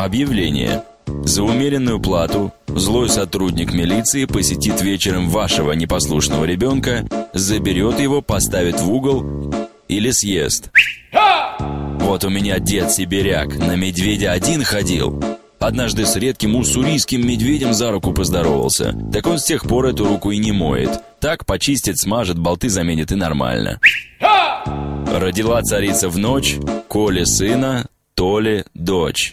Объявление. За умеренную плату злой сотрудник милиции посетит вечером вашего непослушного ребенка, заберет его, поставит в угол или съест. Вот у меня дед сибиряк на медведя один ходил. Однажды с редким уссурийским медведем за руку поздоровался. Так он с тех пор эту руку и не моет. Так почистит, смажет, болты заменит и нормально. Родила царица в ночь, Коле сына, Толе дочь.